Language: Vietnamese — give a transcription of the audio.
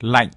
lạnh.